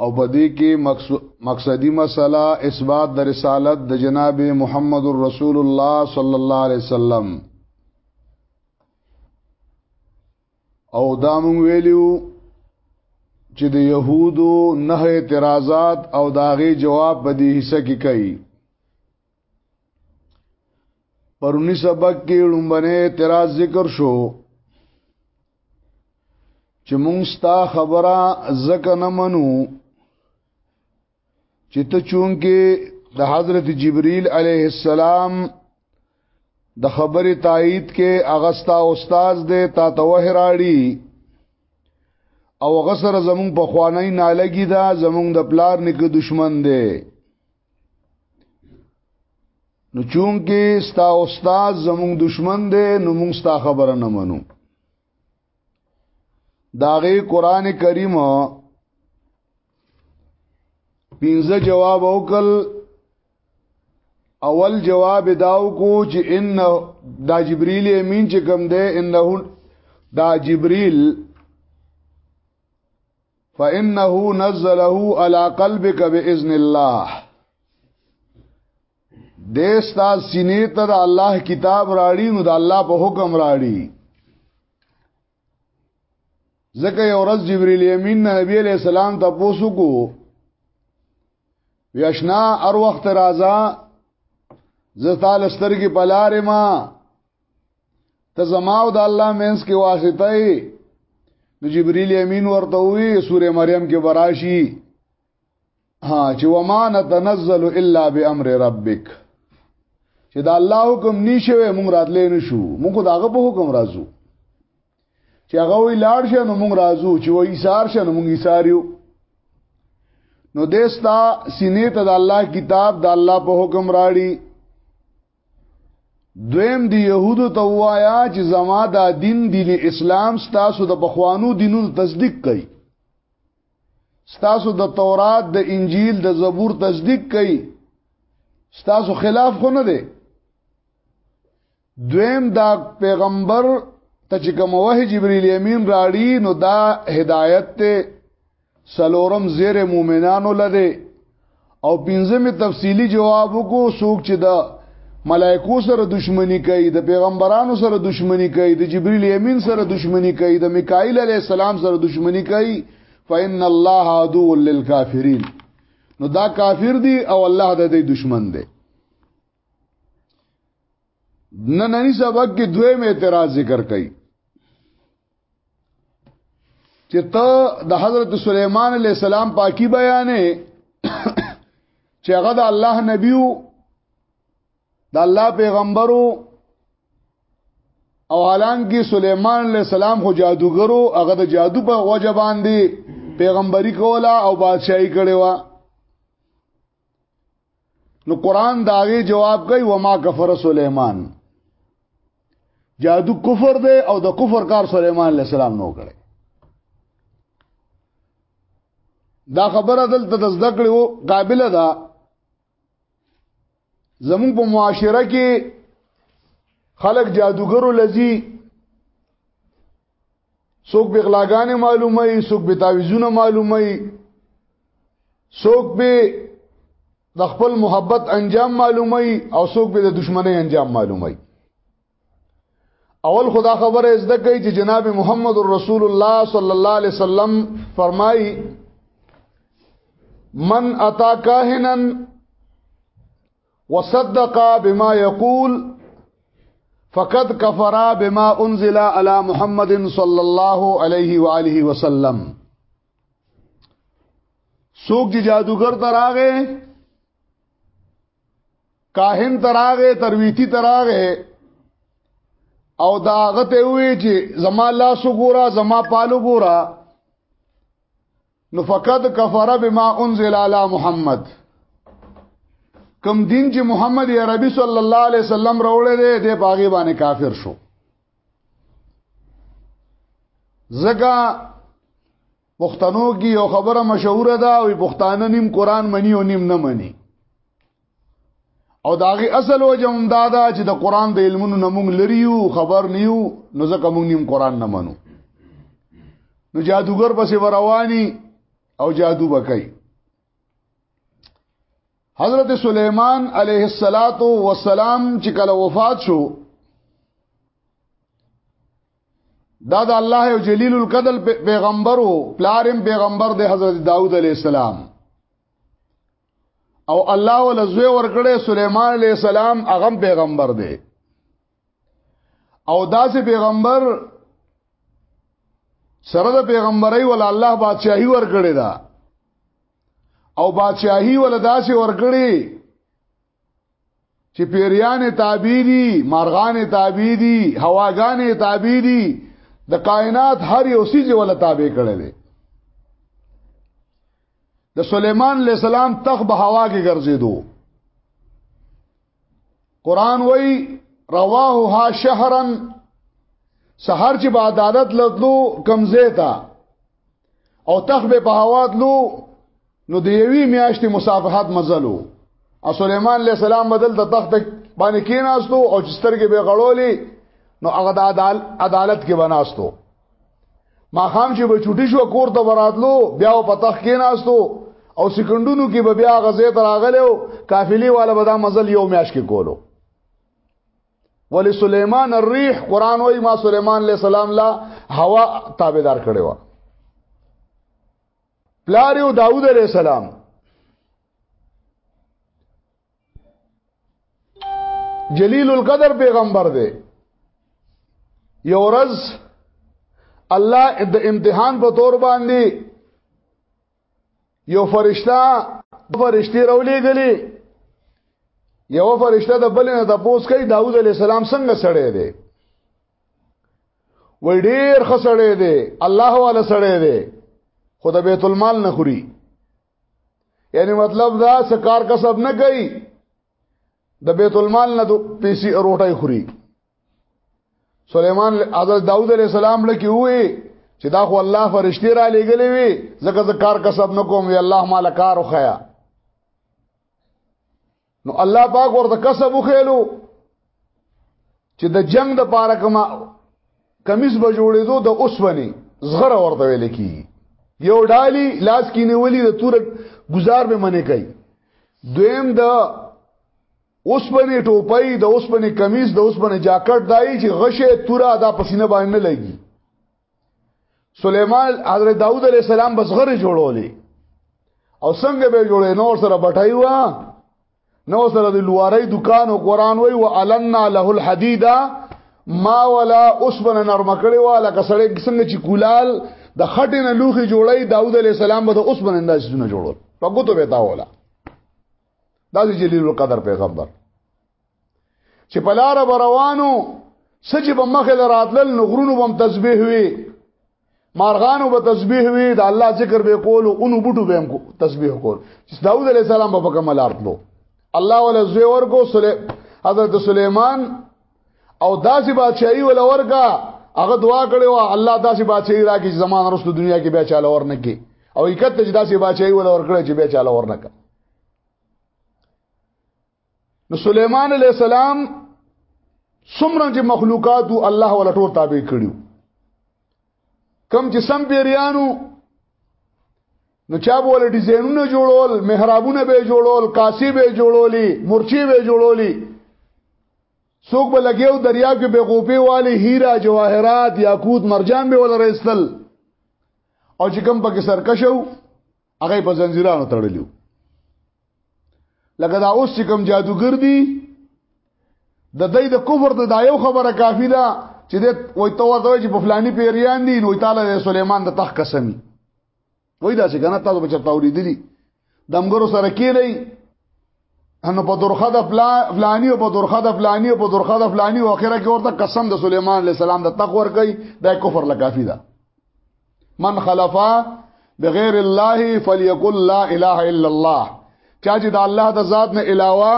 او په دې کې مقصدی مسله اثبات د رسالت د جناب محمد رسول الله صلی الله علیه وسلم او دا مونږ ویلو چې د يهودو نه اعتراضات او داغه جواب په دې حصہ کې کوي پرونی سبق کې لومبنه اعتراض ذکر شو چې مونږ ستا خبره زکه نه منو چې ته چون کې د حضرت جبريل عليه السلام د خبرې تایید کې اغستا استاد دې تا توه راړي او غسر زمون په خوانی نالګي دا زمون د پلار نک دشمن دی نو چون کې ستا استاد زموږ دشمن دی نو موږ ستا خبره نه منو داغه قران کریم پینځه جواب وکړ اول جواب داو کو چې ان دا جبرئیل امین چې کوم دی انه دا جبرئیل فانه نزله على قلبك باذن الله دستا سینې ته د الله کتاب راړي نو د الله په حکم راړي ځکه یو ورځ جبرئیل امین نبی علیہ السلام ته پوسو کو ویشنا ار وخت رازا زتال سترګې پلارې ما ته زما او د الله مینس کې واسطه یې نو جبرئیل امین ورته وی سوره مریم کې براشي ها چې وما نتنزل الا بامر ربک چې دا الله حکم نشوي مونږ راتلې نشو مونږ داغه په حکم راځو چې هغه وی لاړ شه نو مونږ راځو چې وای ایثار شه نو مونږ ایثاریو نو دستا سینې ته د الله کتاب د الله په حکم راړي دویم دی يهودو ته وایا چې زما دا دین دین اسلام ستاسو د بخوانو دینونو تصدیق کوي ستاسو د تورات د انجیل د زبور تصدیق کوي ستاسو خلاف خو نه دی دویم دا پیغمبر ته چې کوم وه جبرئیل امین راړي نو دا هدایت ته سلورم زیر مومنانو لده او پنځمه تفصیلی جواب کو سوک چې د ملائکو سره دشمنی کوي د پیغمبرانو سره دشمنی کوي د جبرئیل امین سره دشمنی کوي د میکائیل علی السلام سره دشمنی کوي فإن الله عدو للکافرین نو دا کافر دی او الله د دې دشمن دی نن نن سبق کې دویم اعتراض ذکر کړي چې ته د حضرت سليمان عليه السلام پاکي بیانې چې هغه د الله نبيو د الله پیغمبرو او حالان کې سليمان عليه السلام خو جادوګرو هغه د جادو په وجه باندې پیغمبري کوله او بادشاہي کړې و نو قران داغه جواب کوي وما کفر سليمان جادو کفر دی او د کفر کار سليمان عليه السلام نو کړي دا خبره دلته د زده کړو قابل ده زمون په معاشره کې خلک جادوګرو لذي څوک به غلاګانې معلومه وي څوک به تعویذونه معلومه وي څوک به د خپل محبت انجام معلومه وي او څوک به د دشمنی انجام معلومه وي اول خدا خبره از ده کوي چې جناب محمد رسول الله صلی الله علیه وسلم فرمایي من اتا کاهنن وصدق بما يقول فقد كفر بما انزل على محمد صلى الله عليه واله وسلم سوق دي جادوګر تراغه کاهن تراغه ترویتی تراغه او دا غته وی چې زما لاس ګورا زما پالو ګورا نو فقط کفر بما انزل علی محمد کم دین چې محمد عربي صلی الله علیه وسلم راوړی دی د باغی باندې کافر شو زګه پښتنو کې یو خبره مشهوره ده او پښتانه نیم قران مني او نیم نه مني او داغه اصل وجه هم دا ده چې د قران د علمونو نمونږ لريو خبر نیو نو ځکه مونږ نیم قران نه منو نو جادوګر پسې ورواني او جادو وکړي حضرت سلیمان علیه الصلاۃ والسلام چې کله وفات شو دا د الله او جلیل القدر پیغمبرو پلارم پیغمبر د حضرت داوود علیه السلام او الله ول زوی ورکړي سليمان عليه السلام هغه پیغمبر دی او داسې پیغمبر سره د پیغمبري ول الله بادشاہي ورکړي دا او بادشاہي ول داسې ورکړي چې پیریان تابع دي مارغان تابع دي هواګان تابع دي د کائنات هر یو سیز ولا تابع کړي دي د سليمان عليه السلام تخ به هوا کې ګرځیدو قران وای رواه ها شهرن سحر چې با عدالت لدلو کمزه تا او تخ به په هوا تلو نو د یوې میاشتې مسافحت مزلو او سليمان عليه السلام بدل د تخت باندې کېناستو او چسترګې به غړولې نو هغه د عدالت کې بناستو ما خام چې به چټي شو کور ته وراتلو بیا په تخت کېناستو او سکندونو کې به بیا غزې ته راغلو قافلې والا به دا مزل یو میاش کې کولو ولی سلیمان الريح قران وای ما سلیمان علیہ السلام لا هوا تابعدار کړي وا پلاریو داوود علیہ السلام جلیل القدر پیغمبر دی یو ورځ الله د امتحان په تور باندې یو فرشتہ فرشتي راولې غلي یو فرشتہ د بل نه تاسو کوي داوود علی السلام څنګه سړی دی وای ډیر خسړې دی الله والا سړې دی خود بیت المال نه خوري یعنی مطلب دا سکار کسب نه کوي د بیت المال نه پیسې روټي خوري سليمان حضرت داوود عليه السلام لکه وې چې دا خو الله فرشتي را لېګلې وي زکه زه کار کسب نکوم وی الله مال کار وخیا نو الله پاک ورته کسب وخېلو چې د جنگ د پاره کما کمیس به جوړېدو د اوسونی زغره ورته ویل کی یو ډالی لاس کې نیولې د تور گزار به منې کوي دویم د اوسپنی ټوپۍ د اوسپنی کمیس د اوسپنی جاکټ دای چې غشه تورا دا پسینه باندې نه لګي سليمان حضرت داوود عليه السلام بس غره جوړولې او څنګه به جوړې نور سره بټای و نو سره د لواري دکان او قران وای او علنا له الحديد ما ولا اسبن نرم کړي والا کسړې څنګه چې کولال د خټې نه لوخي جوړي داوود عليه السلام به د اسبن انداز نه جوړول په ګوتو به تاوله دا دی جلیل القدر پیغمبر چې په لار روانو سچ په مخ له راتلل نغرونو بم تسبیح وی مارغانو به تسبیح وی د الله ذکر به کول او انو بوټو به کو تسبیح کول چې داوود علی السلام په کومه لار تلو الله ولا زوی ورکو سلی حضرت سلیمان او داسې بادشاہي ولا ورکا هغه دعا کړې وا الله داسې بادشاہي راکې زمانه رسو دنیا کې بیا چاله ورنکې او یکته چې داسې بادشاہي ولا ورکړې چې بیا چاله ورنکې نو سليمان عليه السلام څومره چې مخلوقات الله ولا ټول تابع کړیو کم چې سم پیریانو نو چا به ول ډیزاینونه جوړول محرابونه به جوړول کاسی به جوړولی مرچی به جوړولی څوک به لګیو دریا کې به غوپی والی هیرا جواهرات یاقوت مرجان به ول رسل او چې کم پکې سرکشو هغه په زنجیرانو تړلیو لکه دا اوس چې کوم جادوګر دی د دې د کفر ته دا یو خبره کافی ده چې د وای تو ورته چې په فلانی پیریان دي نو تعالی د سليمان د تخ قسمی وای دا چې کنه تاسو بچا تاوري دي دمګرو سره کې نه انو په درخه د فلانی او په درخه د فلانی او په درخه د فلانی او اخره کې ورته قسم د سليمان عليه السلام د تخ ور کوي د کفر لکافی ده من خلفا بغیر الله فليقل لا اله الا الله چا چې د الله د ذات نه علاوه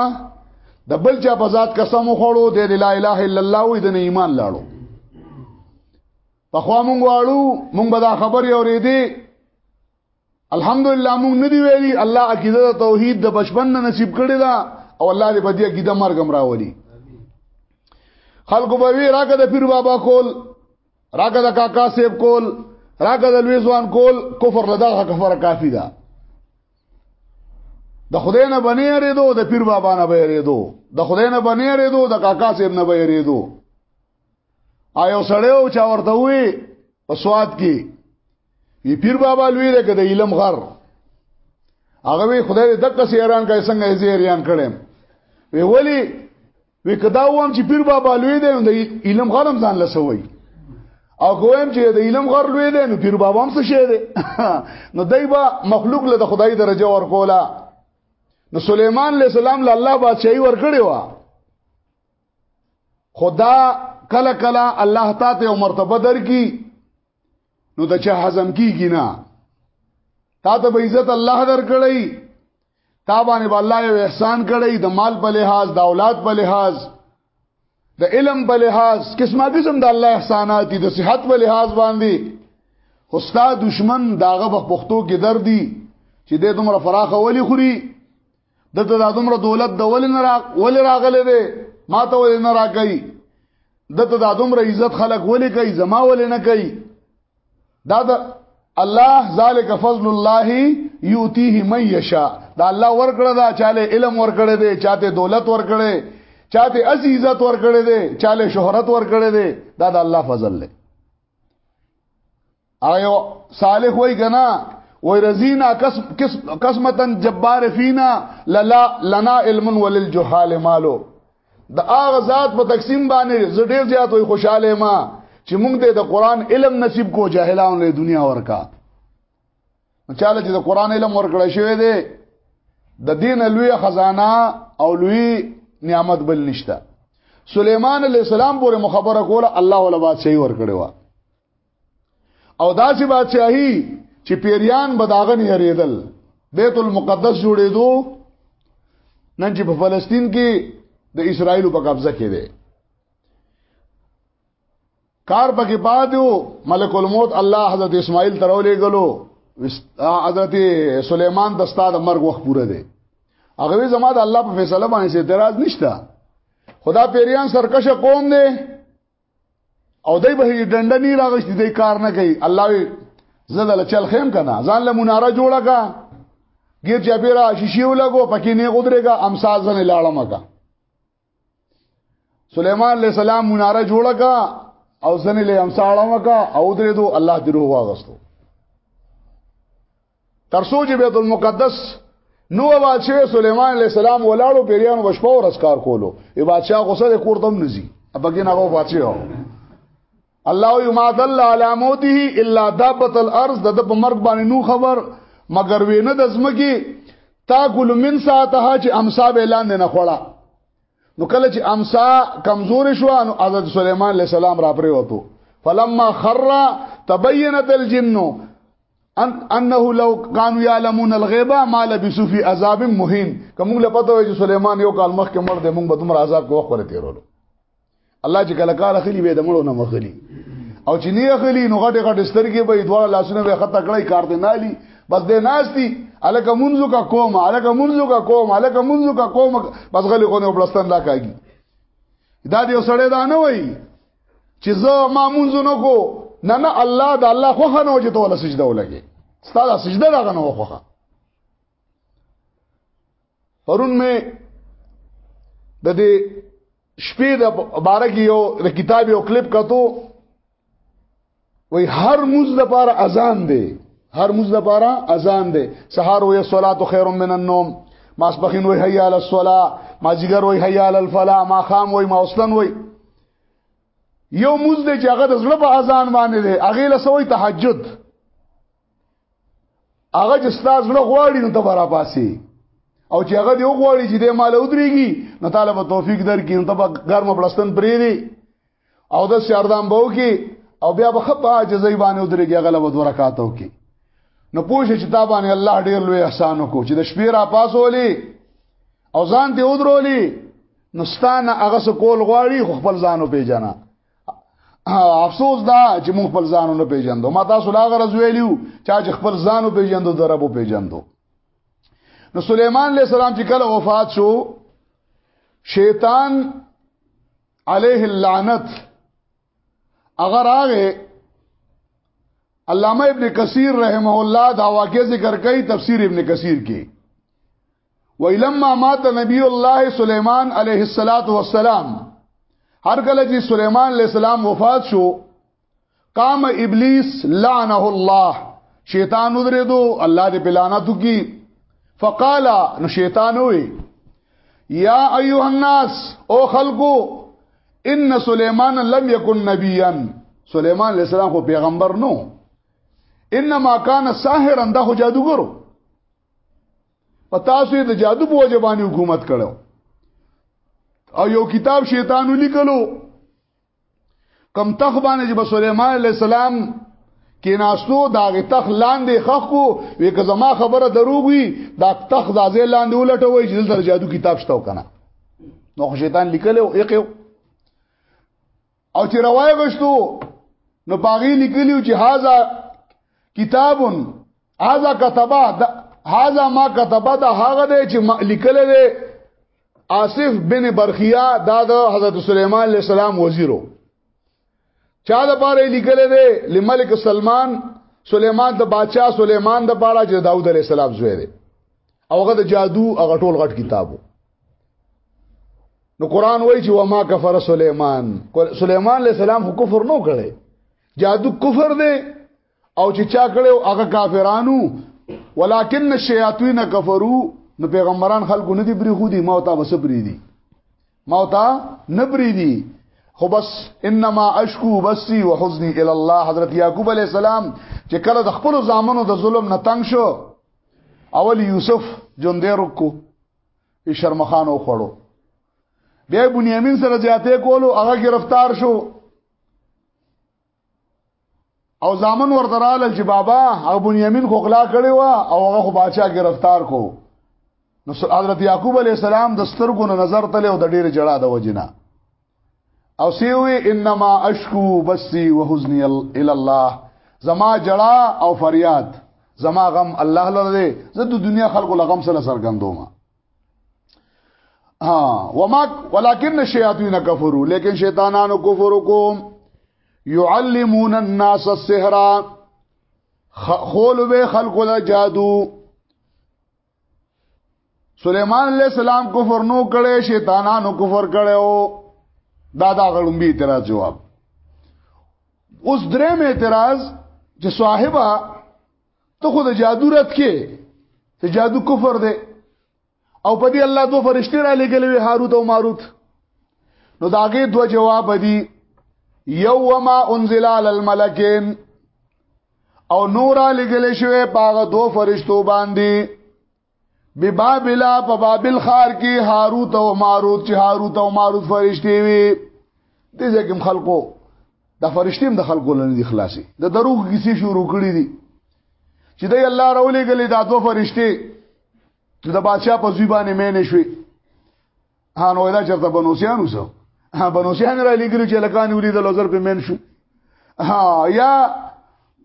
د بل چا په ذات قسم خوړو د لا اله الا الله وې د ایمان لاړو په خوا مونږ واړو مونږ به دا خبرې اورېدې الحمدلله موږ ندی ویلي الله عقیده توحید د بشپن نصیب کړی دا او الله دې په دې عقیده مرګ راولي خلکو به وی راګه د پیر بابا کول راګه د کاکا سیب کول راګه د لوی ځوان کول کفر لدا کفر کافی ده د خدای نه بنی ریدو د پیر بابا نه به ریدو د خدای نه بنی ریدو د کاکا سیب نه به ریدو آیا سړی او چا ورته وي په سواد کې وی پیر بابا لوی دی کده علم غر هغه وی خدای دې دغه سیران کای څنګه یې زیریان کړم وی ولی وی کدا وام چې پیر بابا لوی دی نو علم غرم ځان لسوي او کوم چې د علم غر لوی دی نو پیر بابا هم څه شه دی نو دایبا مخلوق له خدای درجه ورکولا نو سليمان عليه السلام له الله بادشاہي ورکړي وا خدا کله کله الله تعالی ته مرتبه درکې نو د چا هضم کیږي نه تا ته به عزت الله درکړي تا باندې به الله یو احسان کړي د مال په لحاظ د اولاد په لحاظ د علم په لحاظ قسمه قسم د الله احسانات دي د صحت په لحاظ باندې استاد دشمن داغه په پښتو کې دردي چې د دومره فراخه ولي خوري د ته دا دومره دولت د ولې نه راغ ولې راغلې دی ما ته ولې نه راګي د ته دا دومره عزت خلق ولې کوي زما ولې نه کوي دا د الله ذالک فضل الله یوتیه من یشا دا الله ورکړه دا چاله علم ورکړه دی چاته دولت ورکړه چاته عزت ورکړه دی چاله شهرت ورکړه دی دا د الله فضل دی آیو صالح وای کنا وای رزینا قسمتا جبار فینا للا لنا علم وللجهال مالو د اغه ذات په تقسیم باندې زړه زیات وای خوشاله ما چې موږ دې د قران علم نصیب کو جاهلانو له دنیا ورکا چاله چې د قران علم ورکړی شوی دی د دین لوی خزانه او لوی نعمت بل نشته سليمان عليه السلام پورې مخبره کوله الله ولا بادشاہي ور کړو او داسې بادشاہي چې پیریان به داغه نه هریدل بیت المقدس جوړېدو نن چې په فلسطین کې د اسرایل په قبضه کې دی کار پکې پاتو ملک الموت الله حضرت اسماعیل ترولې غلو حضرت سليمان د استاد مرګ وخت پوره دی هغه زما د الله په فیصله باندې اعتراض نشته خدا پیریان سرکشه قوم دی او دای به ډنډ نه راغشت دی کار نه کوي الله وی زړه له چل خیم کنه ځان له مناره جوړه کا غیر چې پیرا شیشې ولګو پکې نه غدرېګا امساز نه لاړم کا سليمان عليه السلام مناره جوړه کا او ځنې له امساړم کا او درې دو الله دې روح واغستو تر سوچ بیت المقدس نو بادشاہ سليمان عليه السلام ولاړو پیریان وشپو ورس کار کولو ای بادشاہ غصه د کور تم نزي ابګی نه غو بادشاہ الله یما دل علی موته الا دابت الارض د په مرګ باندې نو خبر مگر وینه د زمکی تاکل من ساعتها چې امسا به لاندې نه خوړه نو کله چې امسا کمزور شو نو حضرت سليمان عليه السلام را پرې وته فلما خر تبينت الجن ان انه لو كانوا يعلمون الغيب ما لبثوا في عذاب مهين کوم له پته وي چې سليمان یو کال مخکې مړ دی موږ به تمر عذاب کو وخت تیرولو الله چې کله کار اخلي به د مړو نه مخلي او چې نه اخلي نو غټه غټه سترګې به دوه لاسونه به خطا کړی کار دی نه لي بس دې ناشتي الک منځو کا کوم الک منځو کا کوم الک منځو کا کوم بس غلي خو نه پلستان لا کاږي دا دې سړی دا نه وایي چې زه ما مونږونو کو نه نه الله د الله خوخه نه وجه ته سجده ولګي ستاسو سجده راغ نه وخه پرون مې د دې شپې د بارګي یو د کتاب یو کلیپ کتو وای هر موز لپاره اذان دی هر موز لپاره اذان دی سحر وې صلات خیر من النوم ماسبخین وې حیا علی الصلاه مازیګر وې حیا علی الفلاح ما خام وې ما اوسلن وې یو موز دی چې هغه د زړه په اذان باندې دی هغه له سوې تهجد هغه چې ستاسو زړه غواړي نو ته برا پاسي او چې هغه دی غواړي چې د مال ودرېږي نو طالب توفیق درکې نو ته ګرم پلستن پرې دی او د سردام بو کې او بیا به خپه عاجزی باندې ودرېږي غلب دوه رکعات وکي نو پوښ چې تا باندې الله ډېر لوی احسان وکړو چې د شپې را پاسولې او ځان دې ودرولې نو ستانه هغه سکول غواړي خو خپل ځانو پیژنه افسوس دا چې موږ خپل ځانو نه پیژندو ما تاسو لا غرض ویلیو چې خپل ځانو پیژندو دربو پیژندو نو سليمان عليه السلام چې کله وفات شو شیطان عليه اللعنت اگر هغه علامه ابن کثیر رحمه الله دا واقع ذکر کوي تفسیر ابن کثیر کې ویلما مات نبی الله سليمان عليه الصلاه والسلام هر کله چې سليمان عليه السلام وفات شو قام ابلیس لعنه الله شیطان ودریدو الله دې بلانت کی فقال نو شیطان وی یا ایها الناس او خلقو ان سليمان لم يكن نبيا سليمان عليه السلام خو پیغمبر نو انما كان ساحرا ده جادوګرو پتا سوی د جادو په وجبانی حکومت کړو او یو کتاب شیطان لیکلو کم تخ باندې چې سليمان عليه السلام کې ناشتو دا تخ لاندې خخ کو وې که زما خبره دروغي دا تخ ځازې لاندې ولټوي چې دلته جادو کتاب شته کنه نو شیطان لیکل او یقیو او چې روایت غشتو نو باغی لیکلیو چې هاذا کتابن هاذا کتبه هاذا ما کتبه دا هغه دی چې لیکل دی آصف بن برخیا دا د حضرت سلیمان علیہ السلام وزیرو چا د پاره لیکل دی لملک سلمان سلیمان د بادشاہ سلیمان د پاره چې داوود علیہ السلام زوی دی او هغه د جادو هغه ټول غټ کتابو نو قران وایي چې وما کفر سلیمان سلیمان علیہ السلام خو کفر نو کړي جادو کفر دی او چې چا کړو هغه کافرانو ولکن الشیاطین کفرو نو پیغمبران خلکو نه دی بری خو دی ما او تا بس بری دی ما او تا نه بری دی خو بس انما اشکو بسی وحزنی الی الله حضرت یعقوب علی السلام چې کله د خپل زامنو د ظلم نه تنگ شو اول یوسف جون دې رکو ای شرمخان او خړو بیا بنیامین سره زیاتې کولو هغه گرفتار شو او زامن ورته رااله چې بابا هغه بنیامین خو غلا کړی و او هغه خو بادشاہ گرفتار کو نو حضرت یعقوب علی السلام د سترګو نظر تله او د ډیر جړه د وجنه او سیوی انما اشکو بسی وحزنی الی الله زما جړه او فریاد زما غم الله لره زه د دنیا خلکو لغم سره سرګندوم ها وما ولكن الشياطين كفروا لیکن شیطانانو کفر کوم يعلمون الناس السحر خول به خلق له جادو سليمان عليه السلام کفر نو کړي شیطانانو کفر کړو دا دا غړمبي اعتراض جواب اوس درې مې اعتراض چې صاحبہ ته خو د جادو رات کې ته جادو کفر دی او په دې الله دوه فرشتي را لګلوي هاروت او ماروت نو داګه دوه جواب دي یو وما انزل علی الملکین او نور لګل شوی باغ دوه فرشتو باندې ببابلا په بابل خار کې هاروت او ماروت چې هاروت او ماروت فرشتي وي د ځکه خلکو د فرشتي هم د خلکو لنه دي خلاصي د دروغ کیسې شروع کړې دي چې د الله رولې غلې دا دوه فرشتي چې د بادشاہ په زوی باندې مینې شوي ها نو دا چرته بنوسیان وسو ها بنوسیان را لګري چې لکان ولید لوزر په من شو ها یا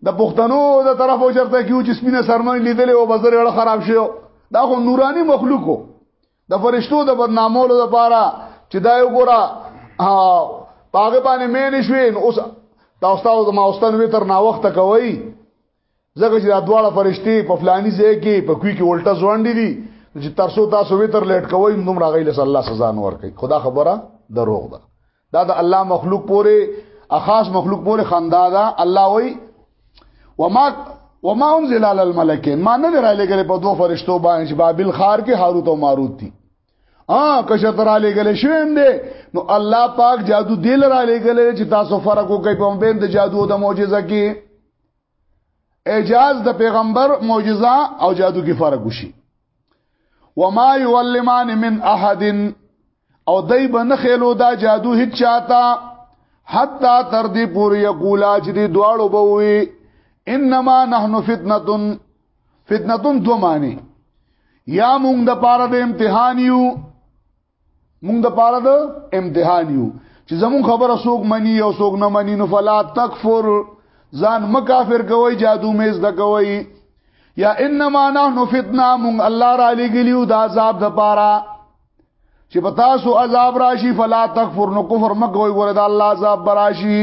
د پښتنو د طرفو چرته کیو چې سپینه سرمن لیدلې او بازار یې خراب شو دا خو نورانی مخلوقو د فرشتو د بدنامولو لپاره چې دا یو ګوره پاګه باندې مې نشوین اوس تاسو ته ما اوستن وی تر نا وخت کوي ځکه چې دا دواړه فرشتي په فلاني ځای کې په کوی کې الټا ځوان دي دي چې ترسو تاسو وی تر لټ کوی نو راغی له الله سزا نور کوي خدا خبره دروغ ده دا د الله مخلوق پورې اخاص مخلوق پورې خندا ده الله وای وما وما انزل على الملائکه ما نه را لګل په دوه فرشتو باندې چې بابل خار کې هاروت او ماروت دي ا کشه تر علی گله شوم دی نو الله پاک جادو دل را لګل چې تاسو فرق وکړئ په بین د جادو او د معجزه کې اعجاز د پیغمبر معجزه او جادو کې فرق وشي وما يعلمان من احد او دای بن خېلو دا جادو هیڅ چاته حتا تر دې پورې یقولا چې دې دواړو به وي انما نحنو فتنتون فتنتون دو معنی یا مونږ د پاره د امتحان یو مونږ د پاره د امتحان یو چې زمون خبره سوق منی او سوق نه منی نو فلا تکفر ځان مکافر کوي جادو میز د کوي یا انما نحن فتنه مون الله را لګلیو د عذاب د پاره چې پتا سو عذاب راشي فلا تکفر نو کفر مکوي ګوره د الله عذاب براشي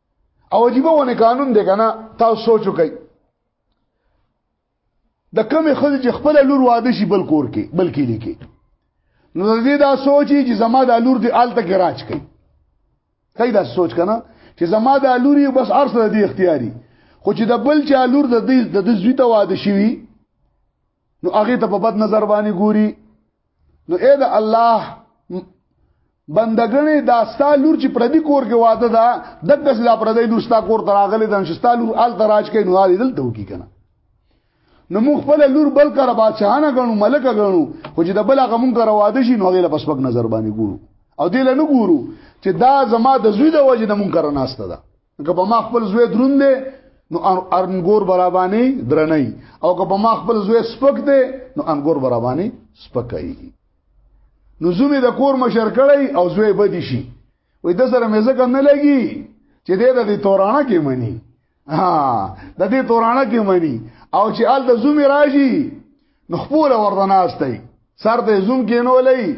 او عجیب ونه قانون دی کنه تاسو سوچ وکئ د کمې خځې چې خپل لور واده شي بل کور کې بل کې لیکي نو دې دا سوچي چې زما د لور دی آلته کې راج کوي کای دا سوچ کنه چې زما د لور یو بس ارسه دی اختیاري خو چې د بل چا لور د دې د زوی ته واده شي نو هغه ته په بد نظر باندې ګوري نو اې د الله بندګنې دا ستا لور چې پردي کور کې واده ده دغه سلا پردي لور ستا کور ته راغلي د شستا لور ال تراج کې نو علي دلته وکی کنه نو موږ خپل لور بل کړه بادشاہانه غنو ملک غنو خو چې د بل هغه مونږ را واده شي نو هغه له پسپک نظر باندې ګورو او دې له نه ګورو چې دا زما د زوی د وجه نه مونږ کرا ناشته ده که په ما خپل زوی دروند دی نو انګور برابانې درنې او که په ما خپل زوی سپک دی نو انګور برابانې سپکای نو زوی د کور مشر کړی او زوی بدی شي وې د سره مې ځکه نه لګي چې دې د دې تورانه کې مني ها د دې تورانه کې مني او چې ال د زوی راځي نو خپل ورناست دی سر ته زوم کینولې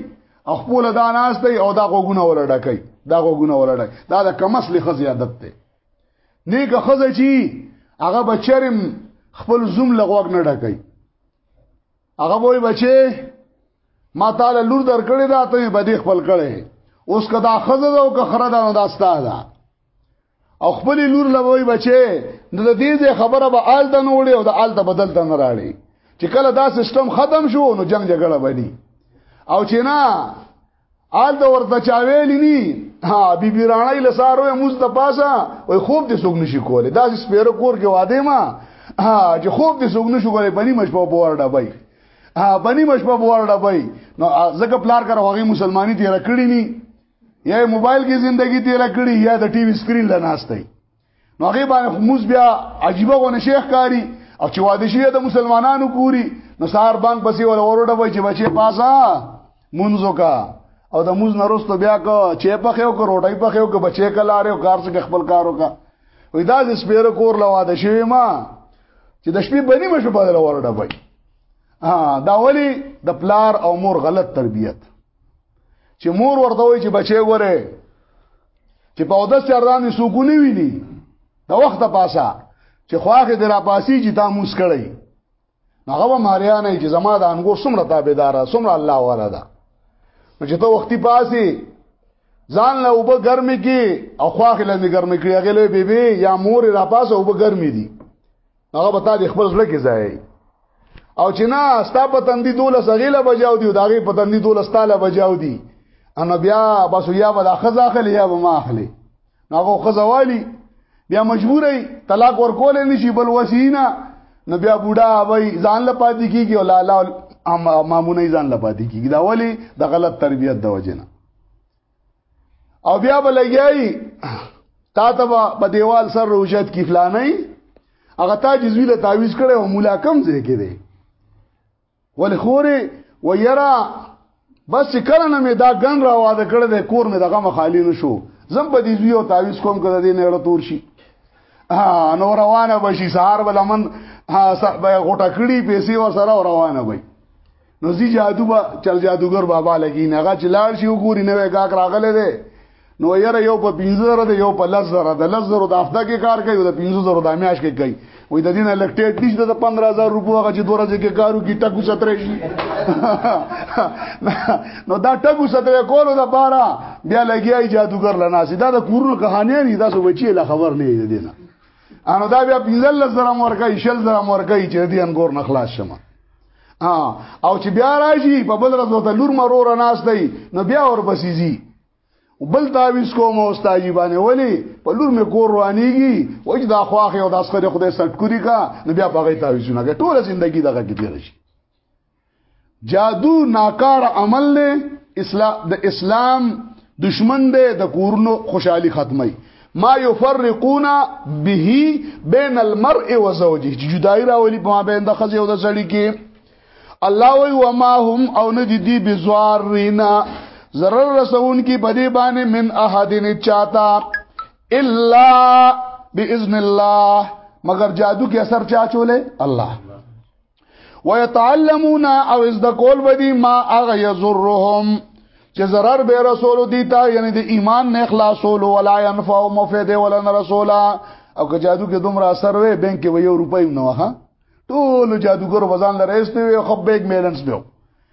او خپل دا ناست دی او دا غوګونه ولډکې دا غوګونه ولډکې دا د کمسل خزي عادت دی نیک خزه چی هغه بچرم خپل زوم لغوګ نه ډکې هغه وای بچي ما تعالی لور درکړې دا ته به دې خپل کړې اوس کدا خزه او کخره دا نو داستا ده او خپل لور لوي بچي نو د دې ځای خبره به آل د نوړي او د آل ته بدل ته نه راړي چې کله دا سیستم ختم شو نو جنگ جګړه بني او چې نه آل د ورته چاویل ني ها بي بي رانای لسارو موږ د پاسه وای خوب دې سوګ نشي کوله دا سپیرو کور کې واده ما ها چې خوب دې سوګ نشو کوله بني مش په بور ډبای ها بني مش په بور ډبای نو ځکه پلار کر هغه مسلمانۍ تیر کړی ني یا موبایل کې زندگی تیر کړی یا د ټي وي سکرین لا ناشته نو هغه باندې موږ بیا عجیبه غو نشیخ کاری او چې واده شي د مسلمانانو پوری نو سار بانک پسې ول وروډه وای چې بچي پاسا منځو کا او د موز نرستو بیا کو چې په خو کو روټي په خو کو بچي کلاره او کار څخه خپل کارو کا وې دا د سپیرو کور لواده شي ما چې د شپې بنی مشه بدل وروډه وای ها دا ولی د پلار او مور غلط تربیت چې مور ورته وایي چې بچي وره چې په اودس چران سکونی ویني د وخت پاسه چې خواخه درا پاسي چې تا موس کړی هغه ماریا نه چې زما د انګو سمره تابعدار سمره الله والا ده چې ته وختي پاسي ځان له وب ګرمي کې او خواخه لاندې ګرمي کړی هغه له بیبي یا مور را پاسه وب ګرمي دي هغه به تا د خپل زړه کې ځای او چې نه ستا په تندې دوله سغیله بجاو دی داغه په تندې دوله ستاله بجاو دی ان بیا بس یا به دا خزا اخلي یا به ما اخلي هغه خزا والی بیا مجبورې طلاق ورکول نه شي بل وسینا نو بیا بوډا وای ځان له پاتې کیږي او لالا مامونه ځان له پاتې کیږي دا ولی د غلط تربیت د وجنه او بیا بلګیای تا ته په دیوال سر روشت کی فلانه هغه تا جزوی له تعویز کړي او مولا کم ځای کې دی ول خوري و یرا بس کله نه می دا ګن را واده کړی د کور می دغه مخالی نشو زم په دې زوی او تعویز کوم کړه دې نه اړه تور شي ها نو روانه بشي سهار بل من ها صاحب غټه کړي پیسې و سره روانه وي نو زی جادو با چل جادوګر بابا لګی نه غا چلاړ شي وګوري نه وګا راغله ده نو یره یو په 15000 ده یو په 10000 ده 10000 د هفته کې کار کوي د 15000 د میاش کې کوي وې د دین الکټیټ نشته د 15000 روپو هغه چې دوره کې کارو کې ټکو سترې شي نو دا ټکو سترې کولو د بارا بیا لګیای جادوګر لنا سي دا د کورونو کہانی نه دا سو بچي لا خبر نه دی دینه انو دا بیا 15000 مرګه 10000 مرګه چې دې انګور نخلاص شمه او چې بیا راشي په بل ورځ وته لور مرور ناس دی نو بیا ور پسې زی بل تعویز کوم او استاجی باندې ولی په لور می کور روانیږي وجه دا خواخه او داس خره خدای سټکوري کا نو بیا په غي تعویزونه کې ټول ژوندۍ دغه کې تیر شي جادو ناکار عمل له اسلام د اسلام دشمن دی د کورونو خوشحالي ختمي ما يفرقون به بين المرء وزوجه چې جدای راولي په مابین د خزې او د سړي کې الله وی وما هم او نه دي دي بزوار رینا zarar رسون کی بدی باندې من احدن چاتا الا باذن الله مگر جادو کې اثر چا چولې الله ويتعلمون او از د کول بدی ما اغه یزرهم چې zarar به رسول دی تا یعنی د ایمان نه خلاصول ولا ينفع مفید ولا رسولا او که جادو کې دومره اثر وې بانک کې وې روپۍ نه وه ټول جادوګر وزن لريسته وي خو بیگ بیلنس به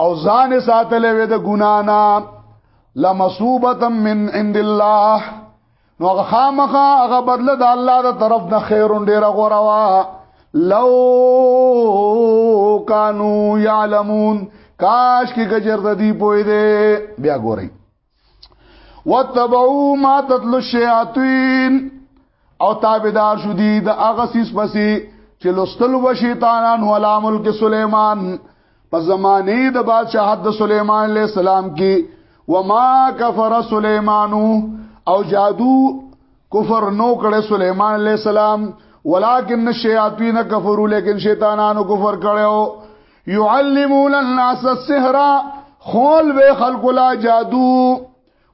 او ځان ساتلې وې د ګنا نه لمصوبه من عند الله نو هغه خامخه هغه بدله د الله د طرف نه خیرون ډیر غوړه وا لو کانو یعلمون کاش کې گجر د دی پوی دی بیا ګورئ وتبعوا ما تتل الشیاطین او تابعدار شو دي د هغه سیس پسې چې لستل و شیطانان ولا ملک سليمان په زمانه د بادشاہت د سليمان عليه السلام کې وما کفر سليمان او جادو کفر نو کړه سليمان عليه السلام ولكن الشياطين كفروا لكن شیطانانو کفر کړو يعلمون الناس السحر خول به خلق لا جادو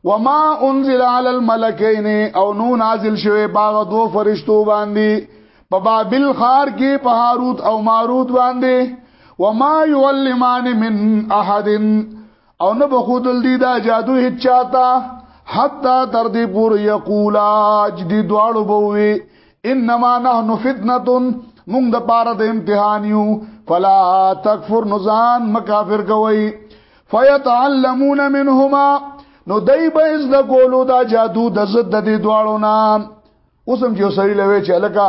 وما انزل على الملكين او نو نازل شوه باغ دو فرشتو باندې په بابل خار کې په هاروت او ماروت باندې وما يعلمان من احد او نه بخودل دی دا جادو هیڅ چاته حتا تر دې پور یقولا جدي دواړو بوي انما نحنو فتنه مونږ د پاره د امتحان یو فلا تکفر نزان مکافر کوي فیتعلمون منهما نو دای به از د کولو دا جادو د زد د دې دواړو نام اوسم چې سړی لوي چې الکا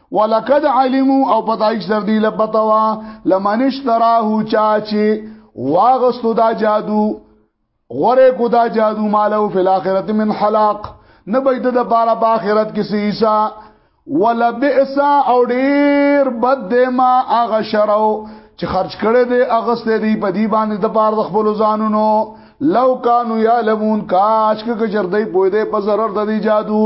ولقد علموا او پتايک سر دی لپتوا لمنش تراه چا چې واغستو دا جادو غره کو دا جادو مالو فی الاخرت من حلاق نه بيد د بارا په اخرت کې سیسا ولا بئس او ډیر بد دی ما اغه شرو چې خرج کړي دی اغست دی په دی باندې د بار د خپل ځانونو لو کانو یعلمون کاش که جردی پوی دی په zarar د دی جادو